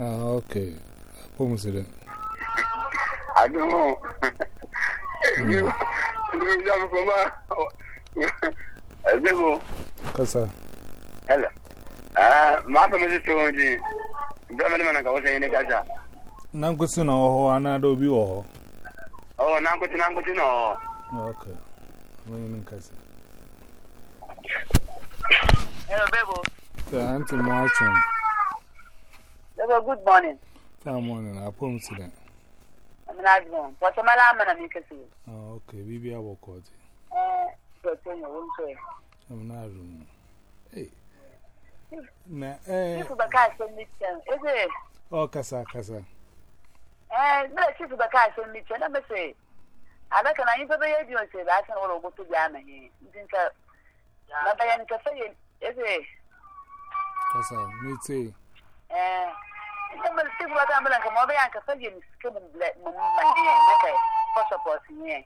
Ah, okay. Como será? I don't know. You, you don't know from a... Zego. Kasa. Hello. Ah, mapa mese tuonji. Zama ni manaka wasa yene kasa. Nanku suna oho, anado bi oho. Oh, nanku suna, nanku suna oho. Okay. Mwenye nkasa. Hello, Bebo. Yeah, auntie Marchon. Pastor, good morning. Good morning. I promise you that. I'm not going. What's my name? I'm not going. Oh, okay. Bibi, I will call you. Eh, I'm not going. Hey. Na eh. Chifu baka se mitche. Eze. Oh, kasa kasa. Eh, na chifu baka se mitche. Na me se. Ala kana yin bebe yedi se ba san wala ogoto bi amaye. Ndin ka. Na bayan ka se eze. Kasa, mitche. Eh. Mwen se pou ata mwen anke, mwen ve anke sa gen miske mwen mwen mwen diye, mwen ke fosho posi nye.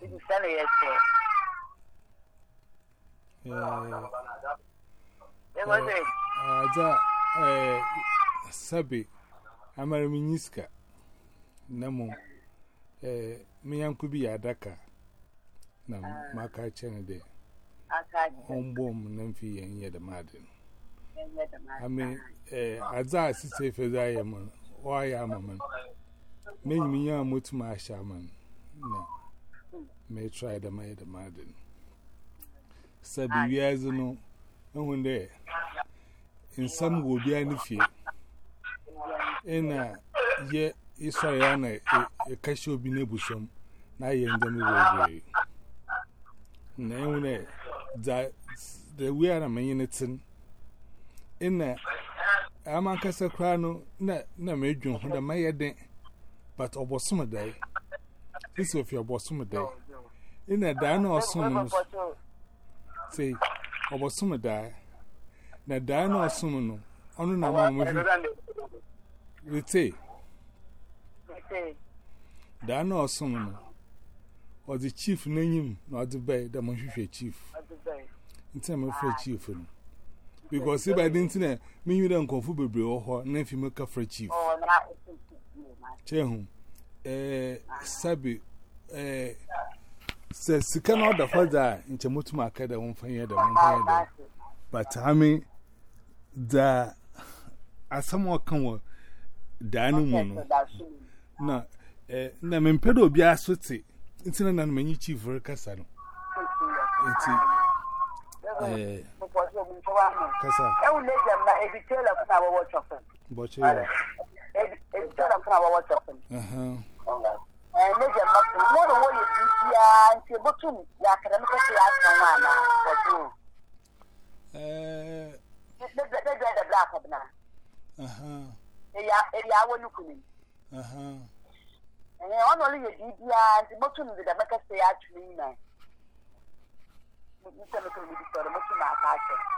Mwen se le yese. Ewa se. Aja, sabi, amare minyiska, namo, miyanku bi adaka, na maka chene de. Akaji. Ombom nan fi yenye da madinu. I mean, eh, as I say, if I am on, or I a man, may me am with my shaman. No, may try the maid, the madden. Sabi, yes, no, no one there. In some will be any fear. In a year, Israel, a cashew be nebusham, now you end them away. No one there. That the way I'm in it. ina ama nkasa koraa no na na medwin ho da mayɛ den but ɔbɔsom dae this of your ɔbɔsom dae ina daa na ɔsom no so sɛ ɔbɔsom daa na daa na ɔsom no ɔno na ma mohwɛ rete daa na ɔsom no ɔde chief n'enyim na ɔde bɛe dɛ mohwehwɛ chief nti na mefrɛ chief no because if I didn't know, me, you don't go for the brew or name you make a free chief. Oh, Chehu, eh, Sabi, eh, says, she can order for that in Chamutuma Kada one fire, the one da But I mean, the as someone come with the animal. No, eh, na mempedo be a sooty. It's an enemy chief for a castle. eh ntowa mu ewu ne jam eh. e e eh, na ebi tailor kuna wɔwɔ chɔpin bɔkye yɛ ebi tailor kuna wɔwɔ chɔpin ɛɛ ne jam na kun mo de wo yɛ bi biara nti ebotum yakɛrɛ ne kɛse yɛ asɛn wa na bɔkye o ɛɛ ne bɛ ne bɛ de black na eya eya awɔ ne kunu ɛɛ ɔna ɔno yɛ bi biara nti ebotum de dɛm kɛse yɛ atwi ne nyinaa. se mwen kon mwen di soro, mwen se mwen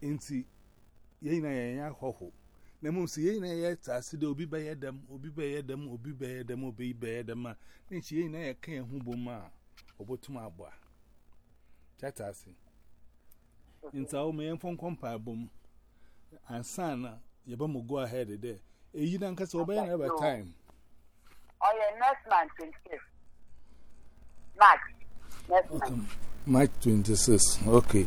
Inti, ye na ya Na mum si ye na tasi de obi baye dem, obi baye dem, obi baye dem, obi Na ma, obotum aboa. Chatasi. Inta o me enfon kompa bom. Ansana ye mo go ahead there. Eyi na nka na time. Oh next month 25 March. Next month. March Okay.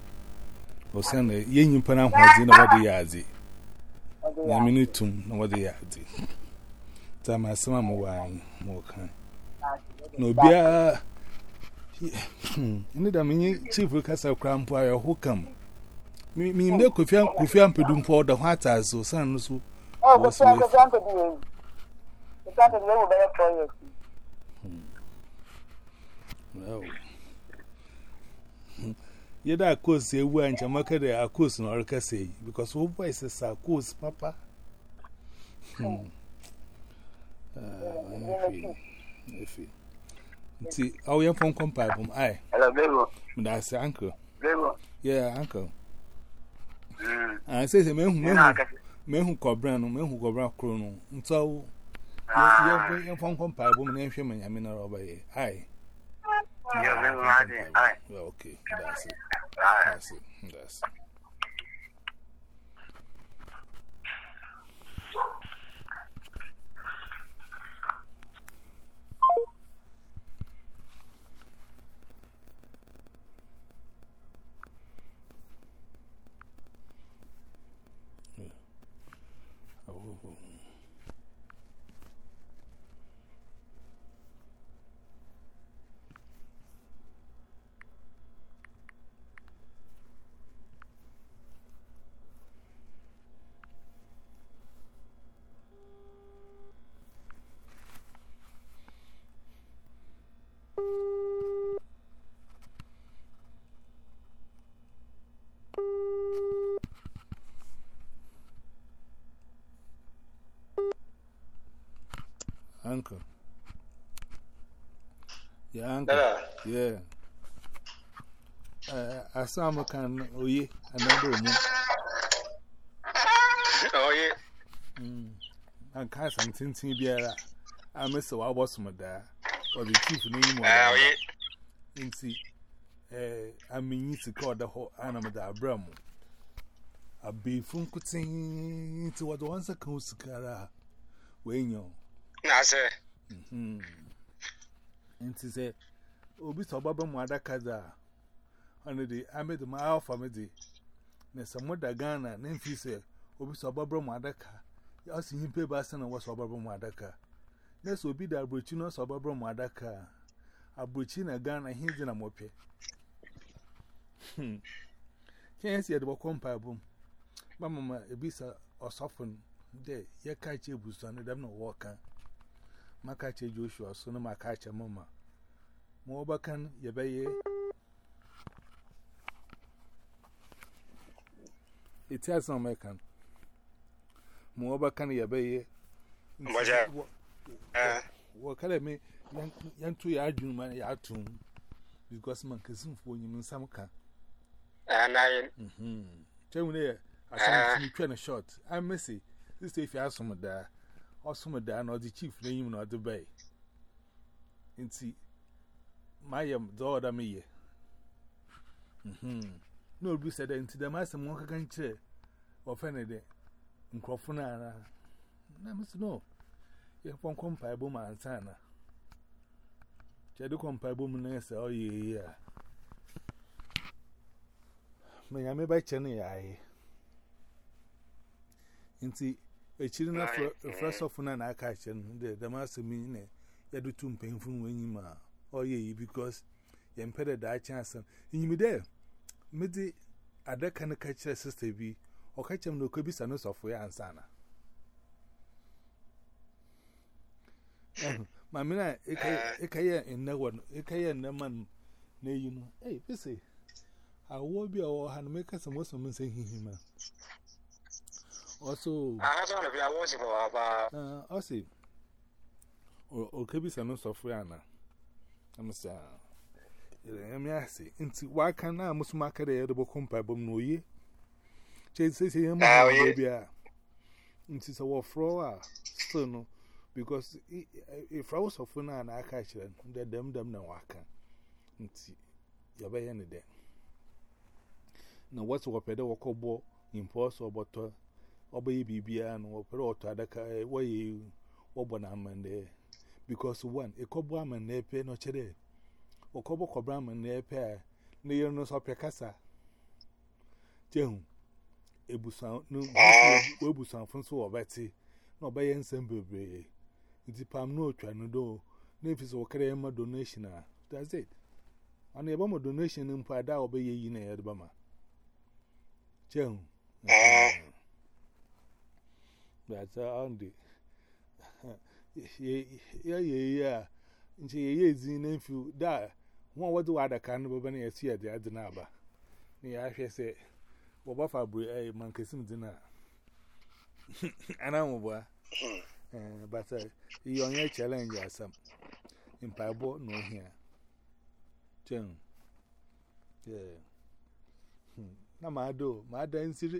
o sea na ye nyimpa na hwazi na wode ya na mini tum na wode ya adze ta ma sema mo wa mo kan na obia ni da menyi chief kasa krampo ayo hukam mi mi mde kofia kofia mpedu mpo da hwata so san no so o kofia kofia mpedu hmm. Well, yɛ dɛ akos ewu a nkyɛn maka dɛ akos na ɔrekasa yi because wo voice is akos papa. Hmm. Oh. Ah, nti awo yɛn fɔn kɔn paapu mu ayi. ɛlɛ bɛbɔ. mda ase uncle. bɛbɔ. yɛ uncle. Hmm. aa ah, sɛ sɛ mehu mehu mehu kɔbran no mehu kɔbran koro no ntɔw yɛ ah. yɛn fɔn kɔn paapu mu na yɛn hwɛ ma nyame na ɔba yɛ ayi. yɛ bɛbɔ adi ayi. okay mda ase. That's it. That's it. uncle. Your uncle? Yeah. I saw him can, oh, yeah, another one. Oh, yeah. I mm. can't something to be a. I miss a while, was my dad, or the chief name. Oh, yeah. In see, uh, I mean, you to call the whole animal that I brought. I'll be from to what once I can, Scara. When you're. na sɛ hmm. nti obi sɛ ɔbaba adaka a ɔno de amede ma alfa na sɛ moda ghana ne mfi sɛ obi sɛ ɔbaba mu adaka ɔsɛ nyimpa bi asa na wɔ sɛ ɔbaba adaka na sɛ obi da aburokyi na ɔsɛ ɔbaba adaka na ghana he gyina mɔpɛ kyɛn sɛ yɛde ebisa na makache Joshua so na makache mama mu obakan yebeye it has no mekan mu obakan yebeye mbaja eh wo kale me yantu ya adun ma ya atum because man kasim fo nyim nsam ka eh nine mhm tell me asam twa na mm-hmm. eh. short i miss it this if you have some there ọsụm daa na ọdị chief n'enyim na ọdị bee nti mayɛ dɔ ɔda meyɛ mhm. na obi sɛ dɛ nti dɛm asɛm wɔn kaka nkyerɛ ɔfɛ ne dɛ nkurɔfo no ara na mesi no yɛmfa nkɔ mpaebɔ mu ansa na kyɛde kɔ mpaebɔ mu na yɛ sɛ ɔyɛ yie a ma nyame bɛkyɛ no yɛ ayɛ nti A children na first of an action, the, the master meaning, you do too painful when you are, or ye, because you impeded that chance. In me there, midi, a deck can catch a sister be, or catch him no cubis and no software and sana. My mina, a kaya in no one, a kaya no man, nay, you know, hey, busy. I will be our handmaker, some was a missing him. Also, I have one of your ones about. Uh, I see. Or could be some software. I'm sorry. I'm yassi. Into why can I must mark the edible no ye? Chase says baby. a war thrower. Still no, because if I was a phone and I catch them, the damn damn no waka. Into your bay any day. Now what's what impulse or bottle. ọba yi biribiara no wɔpɛrɛ ɔtɔ adaka e, no amandɛɛ because one ɛkɔbɔ amandɛɛ pɛ na ɔkyerɛ dɛ ɔkɔbɔ kɔbra a ne no nso ɔpɛ kasa gyehu ebusuafo e nso wɔbɛte na nti pam do that's it donation na that's on ya ya ya ya Nti ya ya zin na mfi da ho wodi wa adaka no baba na ya ade ade na aba. Na ya hwe se wo ba ya bru eh na. Ana ba. Eh but uh, you on your challenge asam. Impabo ya Chen. Na ma do, ya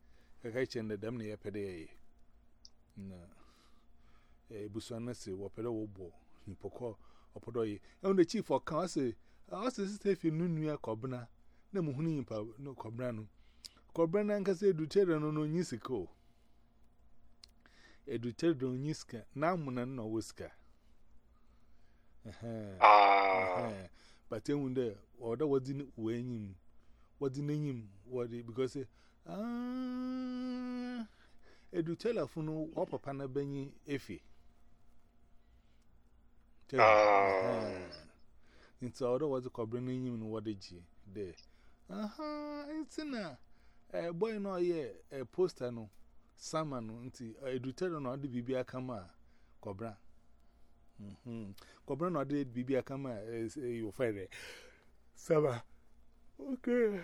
kaka chen da dam ne ya pede yayi na eh busu na se wo pede wo bo nipoko opodo yi e no chief o kan se o se nu nu ya kobna na mu hunu yimpa no kobna no kobna na nka se du tere no no nyisika o edu tere do nyisika na mu na no wiska eh ah. eh but enwunde oda wodi we enyim wodi nenyim wodi because Ah, edu telefonu ọ papa na benyi efi. Ah. Nti ọdọ wọdị kọbịrị na wọdị ji dee. Aha, nti na eh, boy no eh, poster no sama no nti eh, edu telefonu ọ kọbra. Mhm. Mm kọbra na ọ dị biribi aka Sama. Okay.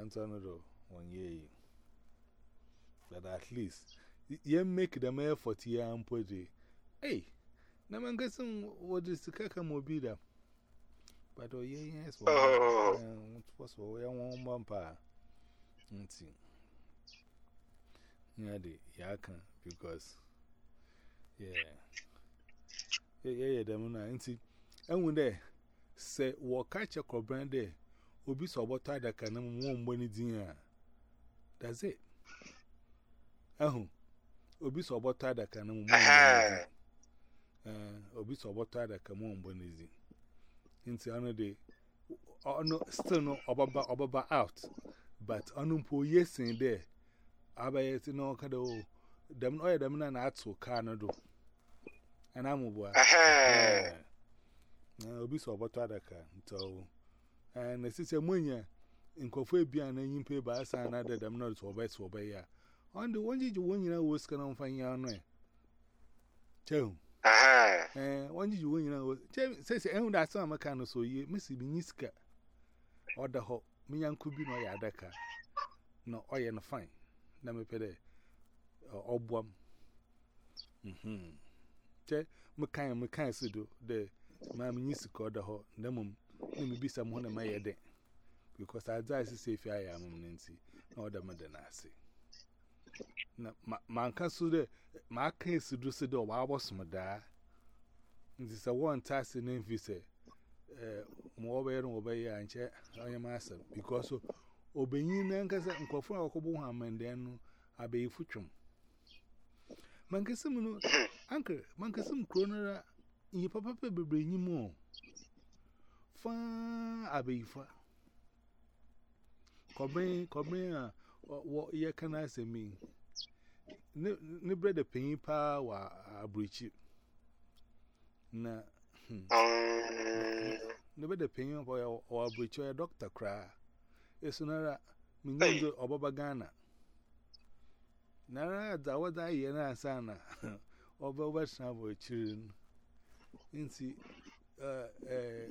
Antonio, one year. But at least, ye make them effort here and Hey, Naman guessing what is the Kaka Mobida. But oh, yes, what was we are one bumper. Nothing. Yadi, Yakan, because, yeah. Yeah, yeah, yeah, them, and see. And one day, say, walk catch a crop obi sọ ọgbọtọ adaka na nwa mgbe n'idi ya that's it ahụ obi sọ ọgbọtọ adaka na nwa mgbe n'idi eh, obi sọ ọgbọtọ adaka nwa mgbe n'idi nti ọnụ dị ọnụ still no ọbaba ọbaba but dị oh, na na-atụ eh, obi sọ adaka And I said, Munya, in Coffee na and you pay by San Ada, I'm not so best for ya. On the one you win, I was going to find your way. Joe. Ah, one you win, I was. Says, and that's some kind of so ye, Missy Biniska. Or the me and could be no yadaka. No, I am fine. Name pede or obwam. Mhm. Che, Makai, Makai, Sido, the Mammy or the na m bisa m hụ na m ayɛ dɛ because adze a sisi efi ayɛ amam ne nti na ɔda m da ase na ma ma nka so dɛ ma aka esi do si dɛ ɔba abɔ som daa nti sɛ wɔnta ase ne mfi sɛ ɛɛ eh, ma ɔbɛyɛ no ɔbɛyɛ a nkyɛ ɔnyɛ m asɛm because obenyin na nkasa nkurɔfoɔ a wɔkɔbɔ ho amandɛn no abɛyifo twam mankasa mu no anka mankasa mu kuro no ra nyipapapa bebree nyim o. fa abeifa kobrin kobrin a wo ye kana semi ne ne brother penyi pa wa abrichi na ne brother penyi pa wa abrichi ya doctor kra esunara minyo obaba gana nara da wada na asana obaba shabo chirin nti eh, eh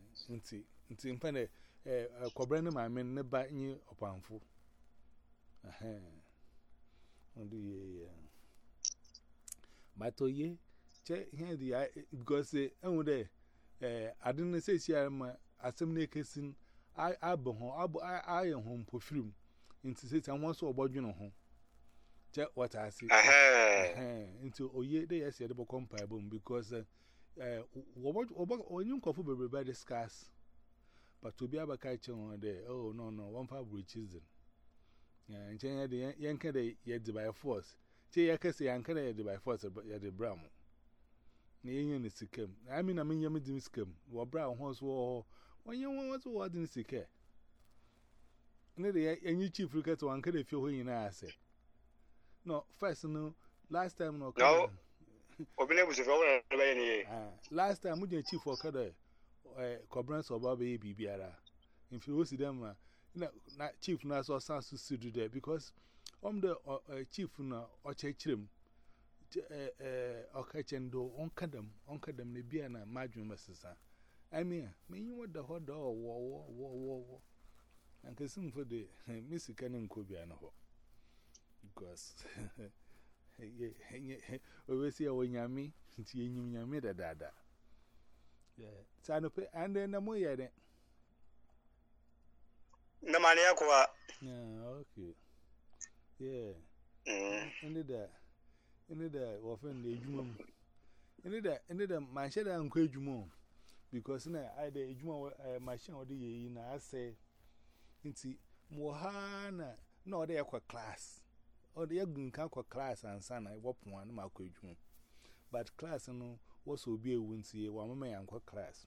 Nti, nti mpende, eh, kwa brani maame ne ba nye opanfu. Ahe. Ndu ye ye. Mato ye, che, here di, because, eh, enwu de, eh, adini se si arama, asem ne kesin, abu hon, abu, aye hon po film. Nti se si anwa so obo jino hon. Che, wata asi. Ahe. Ahe. Nti, oye, de yesi, edibo kompa ebom, because, eh, eh onye nkọfu bebrebe dị scarce but obi abaka che ho de oh no no one fa bridges ya nche ya de ya nke de ya di by force che ya kese ya nke de ya di by force ya di bram na yenye ni sikem i mean na menye me di sikem wo bra ho so wo onye won wo so wo di sike ya enyi chief riket wan ke de fie ho nyina ase no first no last time no, no. Obinna bụ sefọ ọbụla n'ebe ya n'ihe. Last time, mụnye chief ọkada kọbrans eh, ọba bụ ya bibiara. Mfe o si dị mma, ah, na chief na asọ ọsa asụ si dị dị because ọm um, dị uh, uh, chief na ọcha eh, eh, ekyiri m. Ọkacha ndị ọnkada m, ọnkada m na ebi a na mmadụ mesịsa. Ami a, ma enyi nwa da hɔ da ọwọ ọwọ ọwọ ọwọ ọwọ. Na nkesi mfe dị, mesi ka na hɔ. Because. always see when yammy, see you yammy the dada. Sanope, and then the more yet. The money aqua. Okay. Yeah. Ended mm. that. Ended that often the jumum. Ended that, ended that my shed and jumum. Because now I jumum or the I say, in see, Mohana, no, they are class. or the Yagun can call class and son, I walk one, my coach. But class no was so be a winsy, one may uncle class.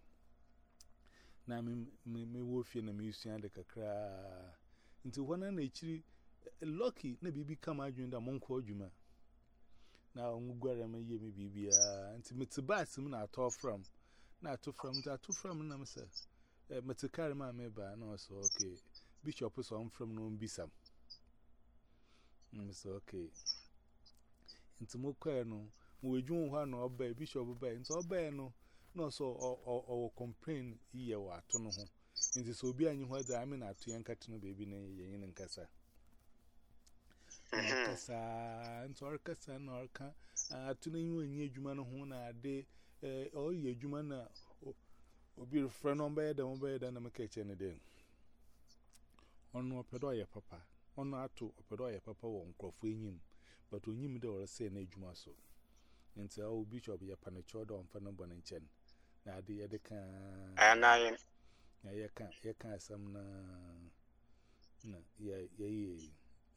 Now, me wolf eh, in eh, a museum like a cry. Into one and a tree, lucky, maybe become a dream that monk or juma. Now, Mugara may ye may be a and to Mr. Bassam, not tall from. Not too from that, too from, no, sir. Mr. Carima may by, no, so okay. Bishop was on from no bisam. Mr. Mm, okay. Into Mokoeno, we join one or by Bishop by into a no, mhm. no so or complain ye were to no. In this will be any na I mean at two and cutting baby in Cassa. Cassa and Torcas and Orca, a tuning you and ye Juman who na day, or ye Jumana will be a friend on bed and on bed and a catch any day. On no papa. ọnụ atụ ọpọdọ ọyọ papa wọ nkurọfọ enyim but onyim dị ọrụ sị na so nti ọ bishọp yɛ panikyɛ ɔdɔ ɔmfa no bɔ ne nkyɛn na ade yɛde kaa eh, na yɛka yɛka asɛm na na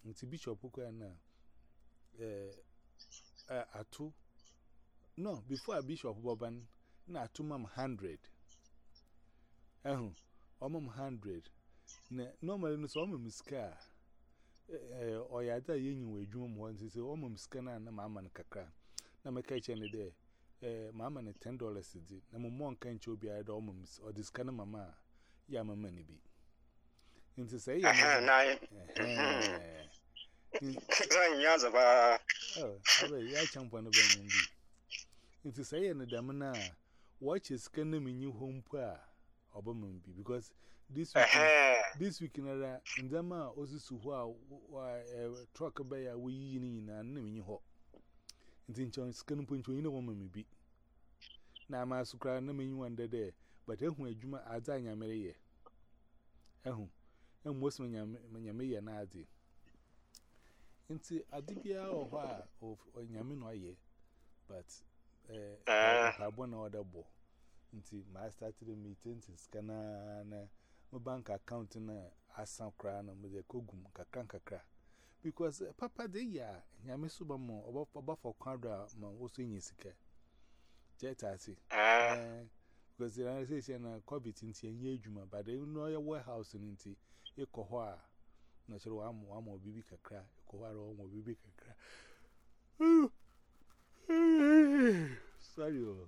nti bishop koraa na ɛɛ eh, eh, ato no before a bishop bɔba no na ato mam hundred ɛho ɔmam hundred na normally no sɛ ɔmam sika a Eh, or ya da yin yin wejum mo nti se omum eh, dollars di na mo mon kan che obi ada this week, uh -huh. this week in a ndama ozisu hwa truck by a we yini na nni ho ntincho skin puncho na wo bi na ma sukra na menyi wanda de but ehu adwuma adza anyamere ye ehu emmos manyame ye na adze nti adibia wo hwa onyame eh, no ye but eh bo meeting my bank account in a na me de kogum kakran kakra eh, papa de ya nya me ma wo so nyi ah. eh, because the organization na covid nti enye adwuma but they no your warehouse nti ekọ a na sorry oh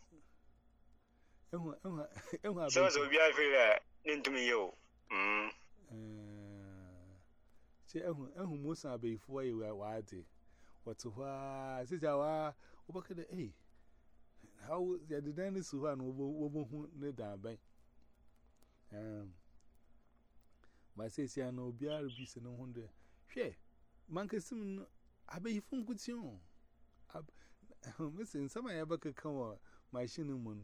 ehu ehu ehu obi afiri a ne ntumi yẹ o. ṣe ehu ehu musa abẹyifu ayi wa wa adi wọtí hɔ a wa wọbɛka dɛ ee awo yɛde dan ne si hɔ a na wɔbɛhu ne dan bɛn. ma sɛ sia na obiara bi si ne ho dɛ hwɛ mankasi mu no abɛyifo nkuti o mesɛ nsɛm a yɛbɛkeka wɔ machine mu no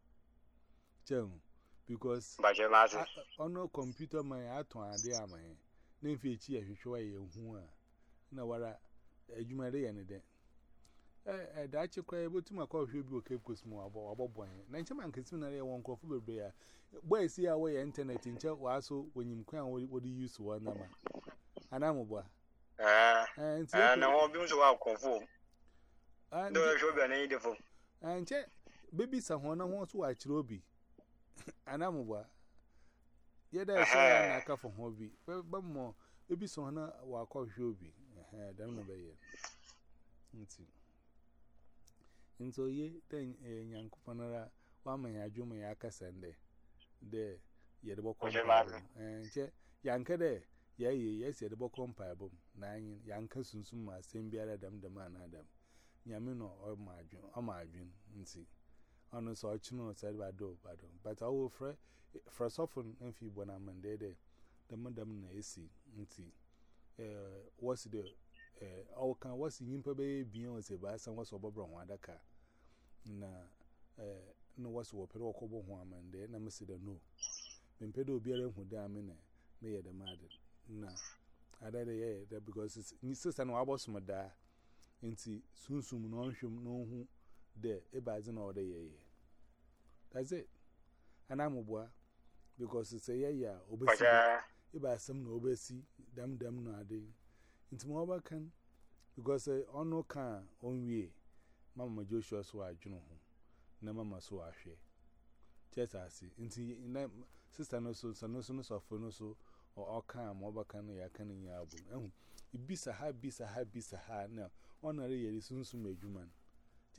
Chem, because on no computer my at one idea my name fetchy you show a who are. No, what a jumare any day. A dachi cry able to my coffee will keep Cosmo about boy. Nature man can soon one coffee bear. Boy, see our way internet in chat was so when you can what do you use one number. And I'm a boy. E, And so And no, I be an And check, baby, someone wants to watch anamuwa yɛda ɛsɛ yɛ na e, aka fɔ ho bi bɛmmɔ ebi sɔn na wakɔhwɛ obi dɛm na bɛyɛ nti nti oye dɛ nyankopɔn ara wama yɛ adwuma yɛ akasa ndɛ dɛ yɛde bɔkɔ mpaebɔ nkyɛ ya dɛ yɛyɛ yɛsi yɛde ya mpaebɔ mu na anyi yanka sunsum asɛm biara dɛm dɛm anaa dɛm nyame na ɔma adwene nti on the search no said by do, by do. But I will fret for soften if you born a man there. The madam Nacy, and see, uh, what's the uh, or can what's the bass and what's Na, uh, no, what's there, and I must say no. When pedo beer who damn in may the Na, I did a year because it's sister no mada. And see, soon soon, no, there, ebe basin or the yay. That's it. And I'm a boy because it's a yay, obey. na I some no obey, damn, damn, no, I do. Into more work can because on no can on we. Mamma Joshua so know home. Na so I share. Just as it. Into sister no so, so no so no so for no so. Or can, or can, or can in your album. Oh, you be so high, be so high, be so high now. soon, human.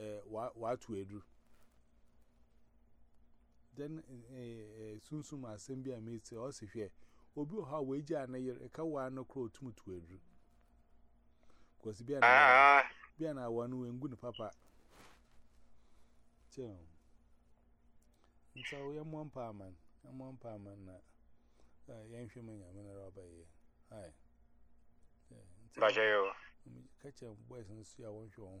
eh, watu edu then eh, sunsun asem bi a eh, si hwẹ obi ọha wee gye ana yere eh, ka waa no koro otum tu edu ah. na bi ah, a na papa kyɛn nsa o mpa na yɛn hwɛ mu nyame na rɔba yɛ ayi. Bajɛ yɛ o. Kakyɛ boys nso a wɔn